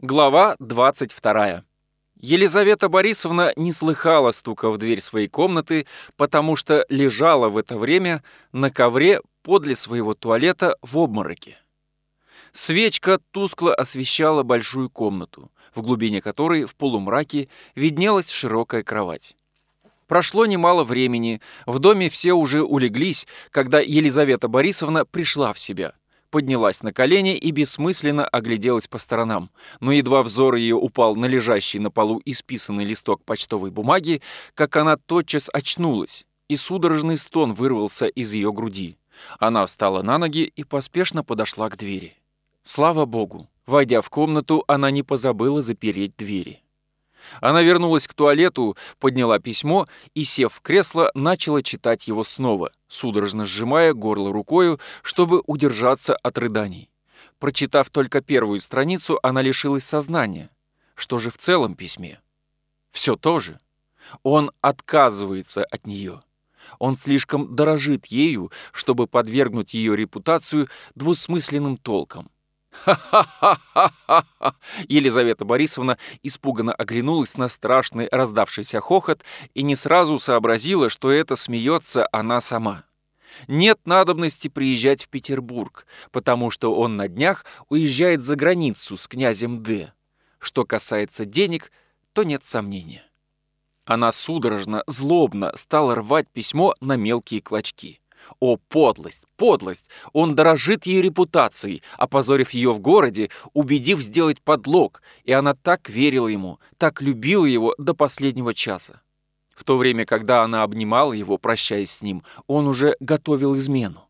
Глава 22. Елизавета Борисовна не слыхала стука в дверь своей комнаты, потому что лежала в это время на ковре подле своего туалета в обмороке. Свечка тускло освещала большую комнату, в глубине которой в полумраке виднелась широкая кровать. Прошло немало времени, в доме все уже улеглись, когда Елизавета Борисовна пришла в себя – поднялась на колени и бессмысленно огляделась по сторонам, но едва взор ее упал на лежащий на полу исписанный листок почтовой бумаги, как она тотчас очнулась, и судорожный стон вырвался из ее груди. Она встала на ноги и поспешно подошла к двери. Слава богу, войдя в комнату, она не позабыла запереть двери. Она вернулась к туалету, подняла письмо и, сев в кресло, начала читать его снова, судорожно сжимая горло рукою, чтобы удержаться от рыданий. Прочитав только первую страницу, она лишилась сознания. Что же в целом письме? Все то же. Он отказывается от нее. Он слишком дорожит ею, чтобы подвергнуть ее репутацию двусмысленным толкам. «Ха-ха-ха-ха-ха!» Елизавета Борисовна испуганно оглянулась на страшный раздавшийся хохот и не сразу сообразила, что это смеется она сама. Нет надобности приезжать в Петербург, потому что он на днях уезжает за границу с князем Д. Что касается денег, то нет сомнения. Она судорожно, злобно стала рвать письмо на мелкие клочки. О, подлость, подлость! Он дорожит ее репутацией, опозорив ее в городе, убедив сделать подлог, и она так верила ему, так любила его до последнего часа. В то время, когда она обнимала его, прощаясь с ним, он уже готовил измену.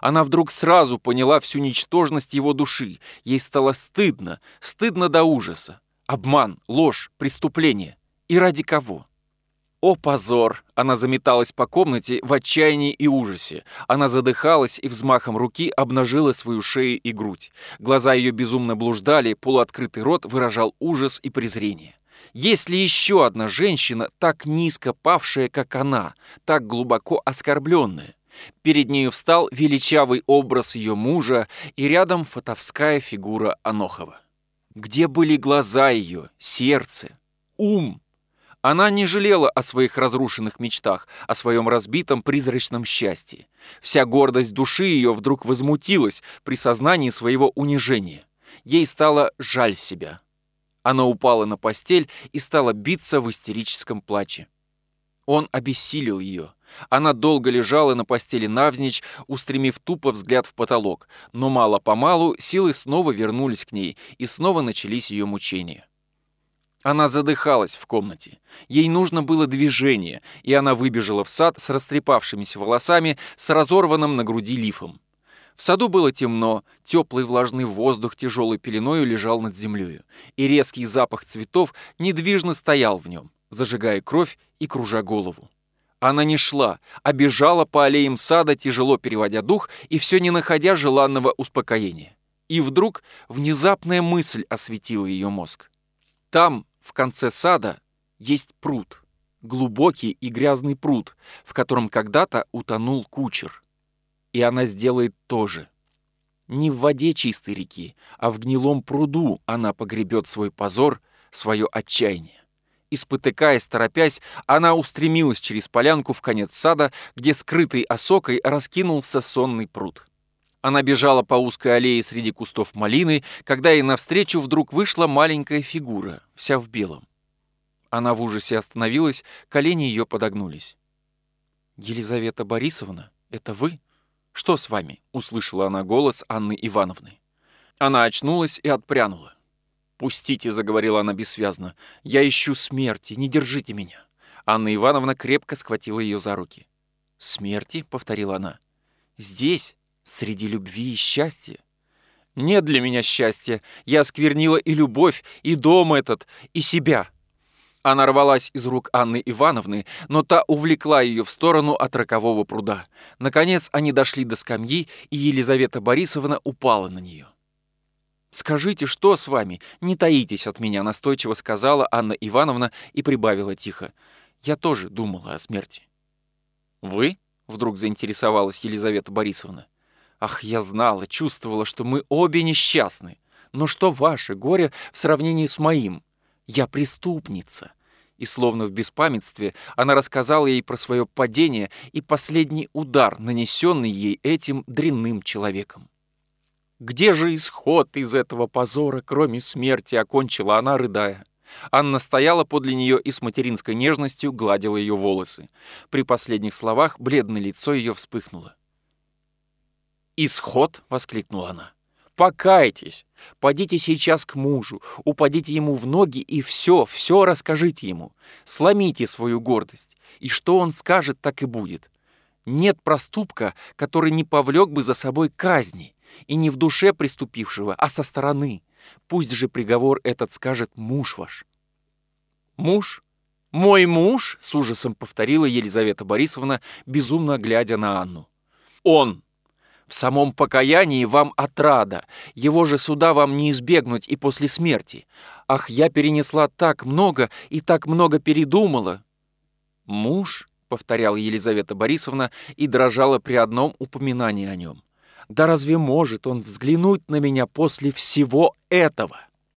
Она вдруг сразу поняла всю ничтожность его души. Ей стало стыдно, стыдно до ужаса. Обман, ложь, преступление. И ради кого? О, позор! Она заметалась по комнате в отчаянии и ужасе. Она задыхалась и взмахом руки обнажила свою шею и грудь. Глаза ее безумно блуждали, полуоткрытый рот выражал ужас и презрение. Есть ли еще одна женщина, так низко павшая, как она, так глубоко оскорбленная? Перед нею встал величавый образ ее мужа и рядом фотовская фигура Анохова. Где были глаза ее, сердце, ум? Она не жалела о своих разрушенных мечтах, о своем разбитом призрачном счастье. Вся гордость души ее вдруг возмутилась при сознании своего унижения. Ей стало жаль себя. Она упала на постель и стала биться в истерическом плаче. Он обессилил ее. Она долго лежала на постели навзничь, устремив тупо взгляд в потолок, но мало-помалу силы снова вернулись к ней, и снова начались ее мучения. Она задыхалась в комнате. Ей нужно было движение, и она выбежала в сад с растрепавшимися волосами, с разорванным на груди лифом. В саду было темно, теплый влажный воздух тяжелой пеленою лежал над землею, и резкий запах цветов недвижно стоял в нем, зажигая кровь и кружа голову. Она не шла, а бежала по аллеям сада, тяжело переводя дух и все не находя желанного успокоения. И вдруг внезапная мысль осветила ее мозг. Там, в конце сада есть пруд, глубокий и грязный пруд, в котором когда-то утонул кучер. И она сделает то же. Не в воде чистой реки, а в гнилом пруду она погребет свой позор, свое отчаяние. И спотыкаясь, торопясь, она устремилась через полянку в конец сада, где скрытой осокой раскинулся сонный пруд. Она бежала по узкой аллее среди кустов малины, когда ей навстречу вдруг вышла маленькая фигура, вся в белом. Она в ужасе остановилась, колени ее подогнулись. «Елизавета Борисовна, это вы? Что с вами?» — услышала она голос Анны Ивановны. Она очнулась и отпрянула. «Пустите», — заговорила она бессвязно. «Я ищу смерти, не держите меня». Анна Ивановна крепко схватила ее за руки. «Смерти?» — повторила она. «Здесь, Среди любви и счастья? Нет для меня счастья. Я осквернила и любовь, и дом этот, и себя. Она рвалась из рук Анны Ивановны, но та увлекла ее в сторону от рокового пруда. Наконец они дошли до скамьи, и Елизавета Борисовна упала на нее. «Скажите, что с вами? Не таитесь от меня», — настойчиво сказала Анна Ивановна и прибавила тихо. «Я тоже думала о смерти». «Вы?» — вдруг заинтересовалась Елизавета Борисовна. Ах, я знала, чувствовала, что мы обе несчастны. Но что ваше горе в сравнении с моим? Я преступница. И словно в беспамятстве она рассказала ей про свое падение и последний удар, нанесенный ей этим дрянным человеком. «Где же исход из этого позора, кроме смерти?» — окончила она, рыдая. Анна стояла подле нее и с материнской нежностью гладила ее волосы. При последних словах бледное лицо ее вспыхнуло. «Исход!» — воскликнула она. «Покайтесь! Пойдите сейчас к мужу, упадите ему в ноги и все, все расскажите ему. Сломите свою гордость, и что он скажет, так и будет. Нет проступка, который не повлек бы за собой казни, и не в душе преступившего, а со стороны. Пусть же приговор этот скажет муж ваш». «Муж? Мой муж?» — с ужасом повторила Елизавета Борисовна, безумно глядя на Анну. «Он!» В самом покаянии вам отрада, его же суда вам не избегнуть и после смерти. Ах, я перенесла так много и так много передумала. Муж, повторяла Елизавета Борисовна и дрожала при одном упоминании о нем. Да разве может он взглянуть на меня после всего этого?